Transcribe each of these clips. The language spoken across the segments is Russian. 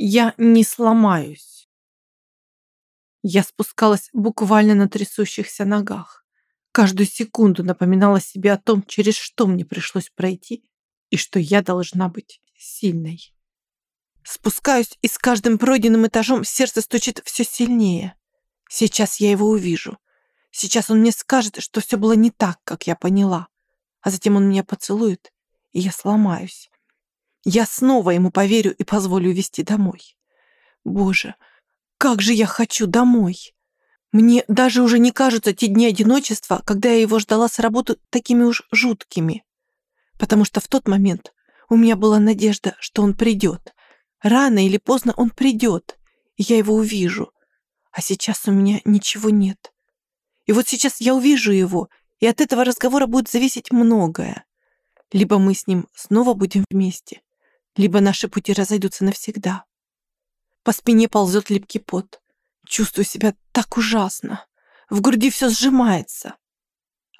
Я не сломаюсь. Я спускалась буквально на трясущихся ногах. Каждую секунду напоминала себе о том, через что мне пришлось пройти, и что я должна быть сильной. Спускаюсь, и с каждым пройденным этажом сердце стучит все сильнее. Сейчас я его увижу. Сейчас он мне скажет, что все было не так, как я поняла. А затем он меня поцелует, и я сломаюсь. Я снова ему поверю и позволю вести домой. Боже, как же я хочу домой! Мне даже уже не кажутся те дни одиночества, когда я его ждала с работы такими уж жуткими. Потому что в тот момент у меня была надежда, что он придет. Рано или поздно он придет, и я его увижу. А сейчас у меня ничего нет. И вот сейчас я увижу его, и от этого разговора будет зависеть многое. Либо мы с ним снова будем вместе, либо наши пути разойдутся навсегда. По спине ползет липкий пот. Чувствую себя так ужасно. В груди все сжимается.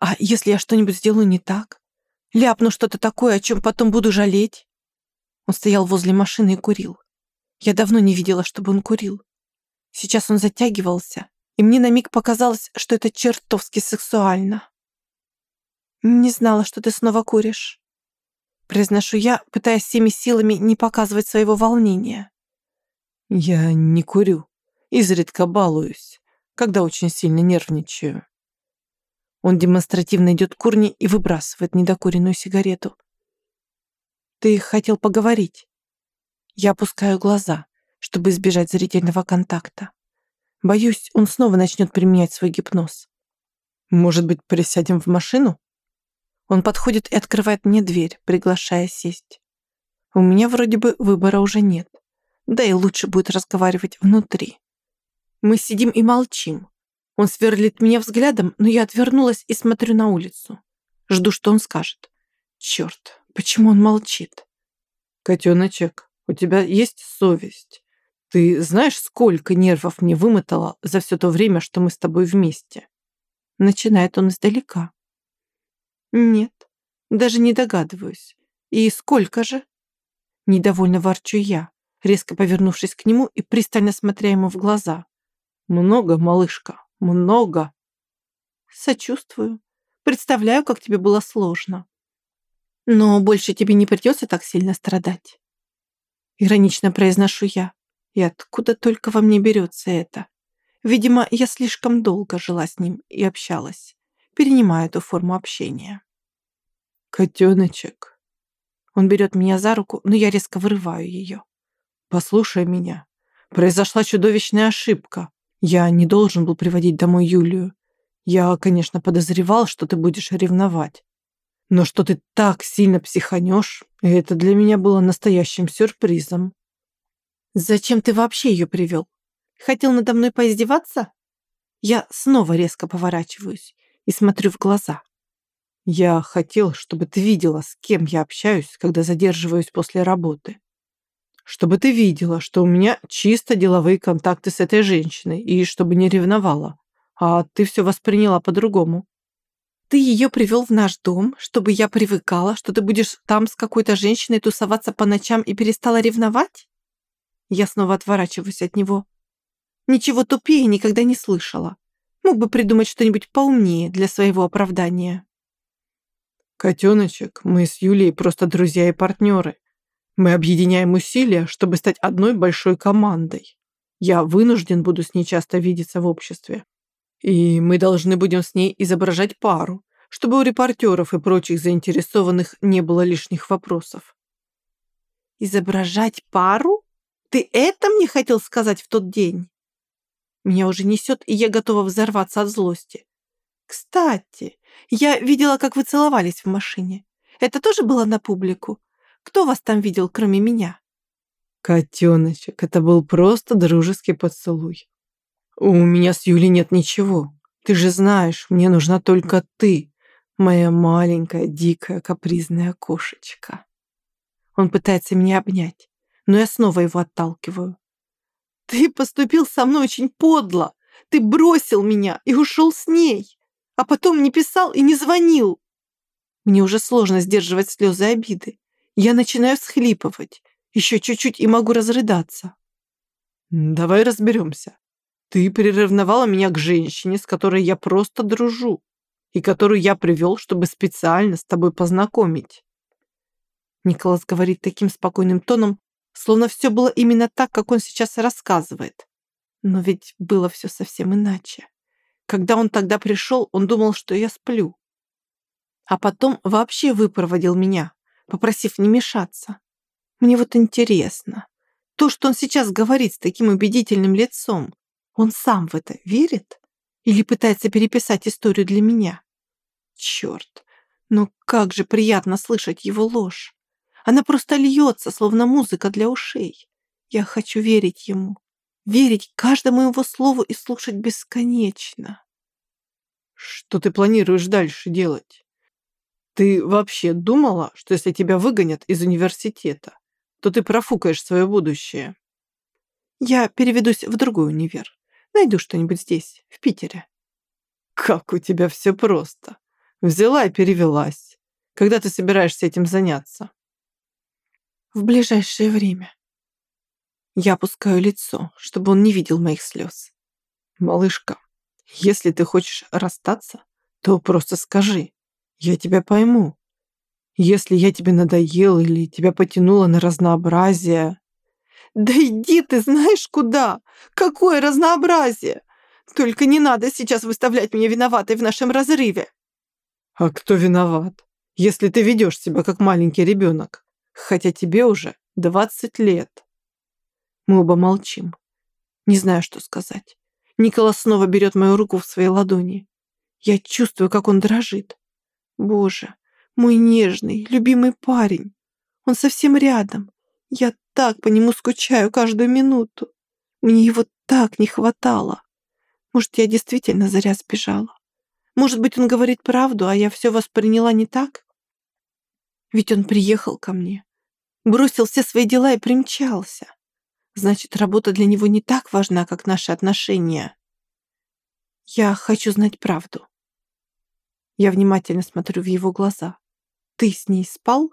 А если я что-нибудь сделаю не так? Ляпну что-то такое, о чем потом буду жалеть? Он стоял возле машины и курил. Я давно не видела, чтобы он курил. Сейчас он затягивался, и мне на миг показалось, что это чертовски сексуально. «Не знала, что ты снова куришь», — произношу я, пытаясь всеми силами не показывать своего волнения. «Я не курю», Изредка балуюсь, когда очень сильно нервничаю. Он демонстративно идет к урне и выбрасывает недокуренную сигарету. Ты хотел поговорить? Я опускаю глаза, чтобы избежать зрительного контакта. Боюсь, он снова начнет применять свой гипноз. Может быть, присядем в машину? Он подходит и открывает мне дверь, приглашая сесть. У меня вроде бы выбора уже нет. Да и лучше будет разговаривать внутри. Мы сидим и молчим. Он сверлит меня взглядом, но я отвернулась и смотрю на улицу. Жду, что он скажет. Черт, почему он молчит? Котеночек, у тебя есть совесть? Ты знаешь, сколько нервов мне вымотало за все то время, что мы с тобой вместе? Начинает он издалека. Нет, даже не догадываюсь. И сколько же? Недовольно ворчу я, резко повернувшись к нему и пристально смотря ему в глаза. Много, малышка, много. Сочувствую. Представляю, как тебе было сложно. Но больше тебе не придется так сильно страдать. Иронично произношу я. И откуда только во мне берется это? Видимо, я слишком долго жила с ним и общалась. Перенимаю эту форму общения. Котеночек. Он берет меня за руку, но я резко вырываю ее. Послушай меня. Произошла чудовищная ошибка. Я не должен был приводить домой Юлию. Я, конечно, подозревал, что ты будешь ревновать. Но что ты так сильно психанешь, это для меня было настоящим сюрпризом. Зачем ты вообще ее привел? Хотел надо мной поиздеваться? Я снова резко поворачиваюсь и смотрю в глаза. Я хотел, чтобы ты видела, с кем я общаюсь, когда задерживаюсь после работы чтобы ты видела, что у меня чисто деловые контакты с этой женщиной, и чтобы не ревновала. А ты все восприняла по-другому. Ты ее привел в наш дом, чтобы я привыкала, что ты будешь там с какой-то женщиной тусоваться по ночам и перестала ревновать? Я снова отворачиваюсь от него. Ничего тупее никогда не слышала. Мог бы придумать что-нибудь поумнее для своего оправдания. Котеночек, мы с Юлей просто друзья и партнеры. Мы объединяем усилия, чтобы стать одной большой командой. Я вынужден буду с ней часто видеться в обществе. И мы должны будем с ней изображать пару, чтобы у репортеров и прочих заинтересованных не было лишних вопросов. Изображать пару? Ты это мне хотел сказать в тот день? Меня уже несет, и я готова взорваться от злости. Кстати, я видела, как вы целовались в машине. Это тоже было на публику? Кто вас там видел, кроме меня?» «Котеночек, это был просто дружеский поцелуй. У меня с Юлей нет ничего. Ты же знаешь, мне нужна только ты, моя маленькая, дикая, капризная кошечка». Он пытается меня обнять, но я снова его отталкиваю. «Ты поступил со мной очень подло. Ты бросил меня и ушел с ней, а потом не писал и не звонил». Мне уже сложно сдерживать слезы обиды. Я начинаю всхлипывать. Еще чуть-чуть и могу разрыдаться. Давай разберемся. Ты приревновала меня к женщине, с которой я просто дружу, и которую я привел, чтобы специально с тобой познакомить. Николас говорит таким спокойным тоном, словно все было именно так, как он сейчас рассказывает. Но ведь было все совсем иначе. Когда он тогда пришел, он думал, что я сплю. А потом вообще выпроводил меня, попросив не мешаться. Мне вот интересно, то, что он сейчас говорит с таким убедительным лицом, он сам в это верит? Или пытается переписать историю для меня? Черт, ну как же приятно слышать его ложь. Она просто льется, словно музыка для ушей. Я хочу верить ему, верить каждому его слову и слушать бесконечно. Что ты планируешь дальше делать? Ты вообще думала, что если тебя выгонят из университета, то ты профукаешь свое будущее? Я переведусь в другой универ. Найду что-нибудь здесь, в Питере. Как у тебя все просто. Взяла и перевелась. Когда ты собираешься этим заняться? В ближайшее время. Я опускаю лицо, чтобы он не видел моих слез. Малышка, если ты хочешь расстаться, то просто скажи. Я тебя пойму. Если я тебе надоел или тебя потянуло на разнообразие... Да иди ты знаешь куда! Какое разнообразие! Только не надо сейчас выставлять меня виноватой в нашем разрыве. А кто виноват, если ты ведешь себя как маленький ребенок, хотя тебе уже двадцать лет? Мы оба молчим. Не знаю, что сказать. Николас снова берет мою руку в свои ладони. Я чувствую, как он дрожит. Боже, мой нежный, любимый парень. Он совсем рядом. Я так по нему скучаю каждую минуту. Мне его так не хватало. Может, я действительно зря сбежала. Может быть, он говорит правду, а я все восприняла не так? Ведь он приехал ко мне, бросил все свои дела и примчался. Значит, работа для него не так важна, как наши отношения. Я хочу знать правду. Я внимательно смотрю в его глаза. Ты с ней спал?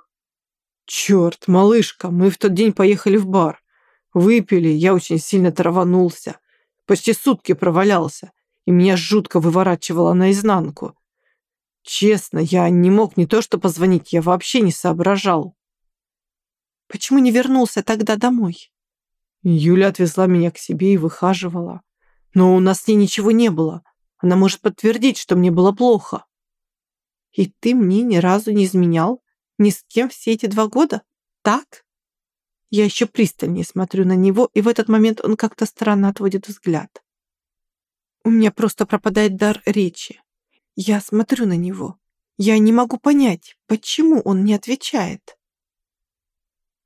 Черт, малышка, мы в тот день поехали в бар. Выпили, я очень сильно траванулся. Почти сутки провалялся, и меня жутко выворачивало наизнанку. Честно, я не мог не то что позвонить, я вообще не соображал. Почему не вернулся тогда домой? Юля отвезла меня к себе и выхаживала. Но у нас с ней ничего не было. Она может подтвердить, что мне было плохо. И ты мне ни разу не изменял? Ни с кем все эти два года? Так? Я еще пристальнее смотрю на него, и в этот момент он как-то странно отводит взгляд. У меня просто пропадает дар речи. Я смотрю на него. Я не могу понять, почему он не отвечает.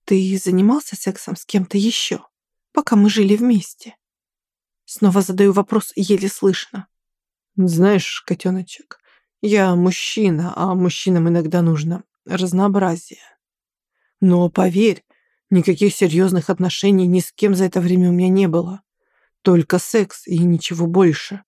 Ты занимался сексом с кем-то еще, пока мы жили вместе? Снова задаю вопрос еле слышно. Знаешь, котеночек, я мужчина, а мужчинам иногда нужно разнообразие. Но поверь, никаких серьезных отношений ни с кем за это время у меня не было. Только секс и ничего больше.